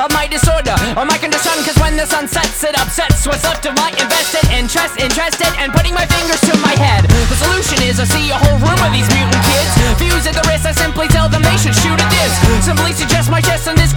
of my disorder or my condition. Cause when the sun sets, it upsets what's left of my invested interest, interested, and putting my fingers to my head. The solution is I see a whole room of these mutant kids. Views at the wrist, I simply tell them they should shoot at this. Simply suggest my chest on this